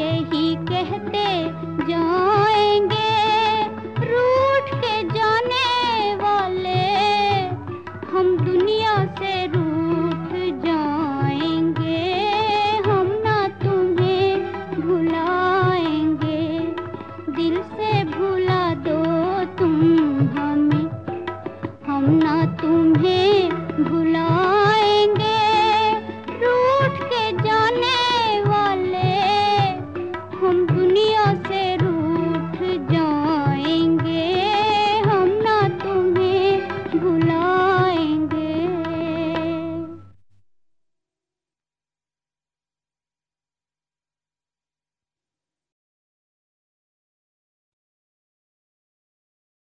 यही कहते जाएँगे। रूठ के जाने वाले, हम दुनिया से रूठ जाएँगे। हम ना तुम्हें भुलाएँगे, दिल से भूल